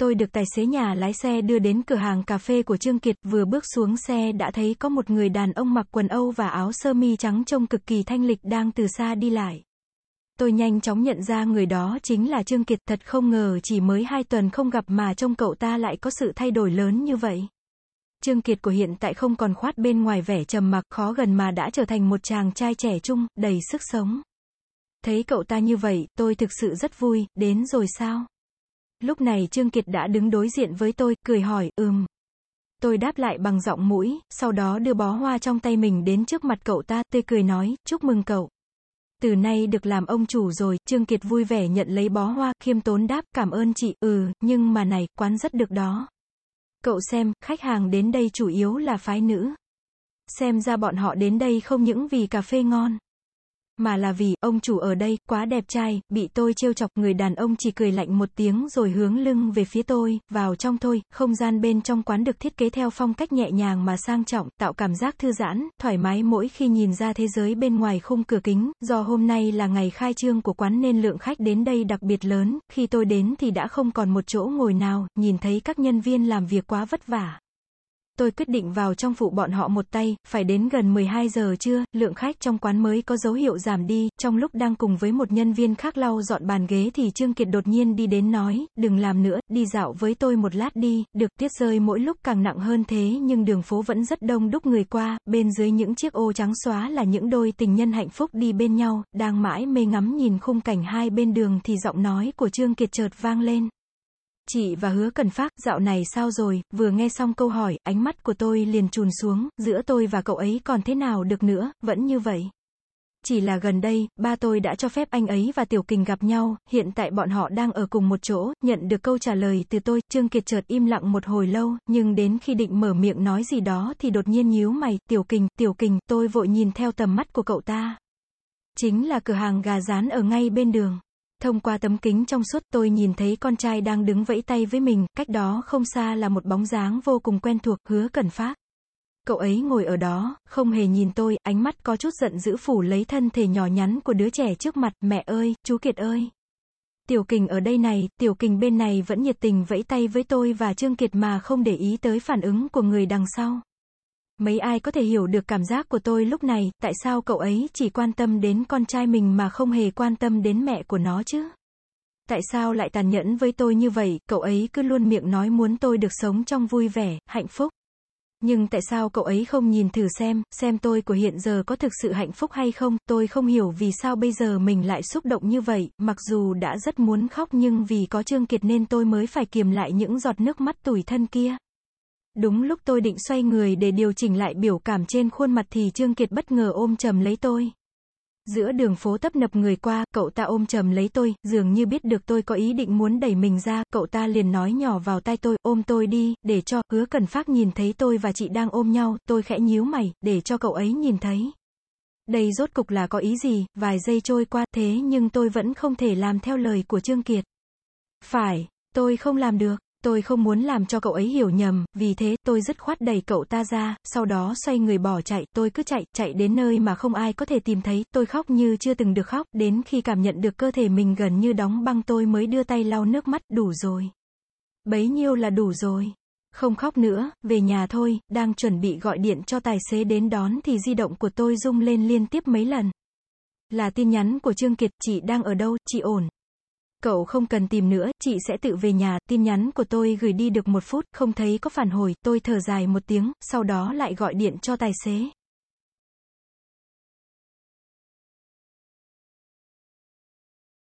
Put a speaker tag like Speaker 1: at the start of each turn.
Speaker 1: Tôi được tài xế nhà lái xe đưa đến cửa hàng cà phê của Trương Kiệt, vừa bước xuống xe đã thấy có một người đàn ông mặc quần Âu và áo sơ mi trắng trông cực kỳ thanh lịch đang từ xa đi lại. Tôi nhanh chóng nhận ra người đó chính là Trương Kiệt, thật không ngờ chỉ mới hai tuần không gặp mà trông cậu ta lại có sự thay đổi lớn như vậy. Trương Kiệt của hiện tại không còn khoát bên ngoài vẻ trầm mặc khó gần mà đã trở thành một chàng trai trẻ trung, đầy sức sống. Thấy cậu ta như vậy, tôi thực sự rất vui, đến rồi sao? Lúc này Trương Kiệt đã đứng đối diện với tôi, cười hỏi, ừm. Tôi đáp lại bằng giọng mũi, sau đó đưa bó hoa trong tay mình đến trước mặt cậu ta, tươi cười nói, chúc mừng cậu. Từ nay được làm ông chủ rồi, Trương Kiệt vui vẻ nhận lấy bó hoa, khiêm tốn đáp, cảm ơn chị, ừ, nhưng mà này, quán rất được đó. Cậu xem, khách hàng đến đây chủ yếu là phái nữ. Xem ra bọn họ đến đây không những vì cà phê ngon mà là vì, ông chủ ở đây, quá đẹp trai, bị tôi trêu chọc, người đàn ông chỉ cười lạnh một tiếng rồi hướng lưng về phía tôi, vào trong thôi, không gian bên trong quán được thiết kế theo phong cách nhẹ nhàng mà sang trọng, tạo cảm giác thư giãn, thoải mái mỗi khi nhìn ra thế giới bên ngoài khung cửa kính, do hôm nay là ngày khai trương của quán nên lượng khách đến đây đặc biệt lớn, khi tôi đến thì đã không còn một chỗ ngồi nào, nhìn thấy các nhân viên làm việc quá vất vả. Tôi quyết định vào trong phụ bọn họ một tay, phải đến gần 12 giờ trưa, lượng khách trong quán mới có dấu hiệu giảm đi, trong lúc đang cùng với một nhân viên khác lau dọn bàn ghế thì Trương Kiệt đột nhiên đi đến nói, đừng làm nữa, đi dạo với tôi một lát đi, được tiết rơi mỗi lúc càng nặng hơn thế nhưng đường phố vẫn rất đông đúc người qua, bên dưới những chiếc ô trắng xóa là những đôi tình nhân hạnh phúc đi bên nhau, đang mãi mê ngắm nhìn khung cảnh hai bên đường thì giọng nói của Trương Kiệt chợt vang lên. Chị và hứa cần phát, dạo này sao rồi, vừa nghe xong câu hỏi, ánh mắt của tôi liền trùn xuống, giữa tôi và cậu ấy còn thế nào được nữa, vẫn như vậy. Chỉ là gần đây, ba tôi đã cho phép anh ấy và Tiểu Kình gặp nhau, hiện tại bọn họ đang ở cùng một chỗ, nhận được câu trả lời từ tôi, Trương Kiệt chợt im lặng một hồi lâu, nhưng đến khi định mở miệng nói gì đó thì đột nhiên nhíu mày, Tiểu Kình, Tiểu Kình, tôi vội nhìn theo tầm mắt của cậu ta. Chính là cửa hàng gà rán ở ngay bên đường. Thông qua tấm kính trong suốt tôi nhìn thấy con trai đang đứng vẫy tay với mình, cách đó không xa là một bóng dáng vô cùng quen thuộc, hứa cần phát. Cậu ấy ngồi ở đó, không hề nhìn tôi, ánh mắt có chút giận dữ phủ lấy thân thể nhỏ nhắn của đứa trẻ trước mặt, mẹ ơi, chú Kiệt ơi. Tiểu kình ở đây này, tiểu kình bên này vẫn nhiệt tình vẫy tay với tôi và Trương Kiệt mà không để ý tới phản ứng của người đằng sau. Mấy ai có thể hiểu được cảm giác của tôi lúc này, tại sao cậu ấy chỉ quan tâm đến con trai mình mà không hề quan tâm đến mẹ của nó chứ? Tại sao lại tàn nhẫn với tôi như vậy, cậu ấy cứ luôn miệng nói muốn tôi được sống trong vui vẻ, hạnh phúc. Nhưng tại sao cậu ấy không nhìn thử xem, xem tôi của hiện giờ có thực sự hạnh phúc hay không, tôi không hiểu vì sao bây giờ mình lại xúc động như vậy, mặc dù đã rất muốn khóc nhưng vì có Trương Kiệt nên tôi mới phải kiềm lại những giọt nước mắt tủi thân kia. Đúng lúc tôi định xoay người để điều chỉnh lại biểu cảm trên khuôn mặt thì Trương Kiệt bất ngờ ôm chầm lấy tôi. Giữa đường phố tấp nập người qua, cậu ta ôm chầm lấy tôi, dường như biết được tôi có ý định muốn đẩy mình ra, cậu ta liền nói nhỏ vào tai tôi, ôm tôi đi, để cho, hứa cần phát nhìn thấy tôi và chị đang ôm nhau, tôi khẽ nhíu mày, để cho cậu ấy nhìn thấy. Đây rốt cục là có ý gì, vài giây trôi qua, thế nhưng tôi vẫn không thể làm theo lời của Trương Kiệt. Phải, tôi không làm được. Tôi không muốn làm cho cậu ấy hiểu nhầm, vì thế, tôi dứt khoát đẩy cậu ta ra, sau đó xoay người bỏ chạy, tôi cứ chạy, chạy đến nơi mà không ai có thể tìm thấy, tôi khóc như chưa từng được khóc, đến khi cảm nhận được cơ thể mình gần như đóng băng tôi mới đưa tay lau nước mắt, đủ rồi. Bấy nhiêu là đủ rồi. Không khóc nữa, về nhà thôi, đang chuẩn bị gọi điện cho tài xế đến đón thì di động của tôi rung lên liên tiếp mấy lần. Là tin nhắn của Trương Kiệt, chị đang ở đâu, chị ổn. Cậu không cần tìm nữa, chị sẽ tự về nhà, tin nhắn của tôi gửi đi được một phút, không thấy có phản hồi, tôi thở dài một tiếng, sau đó lại gọi điện cho tài xế.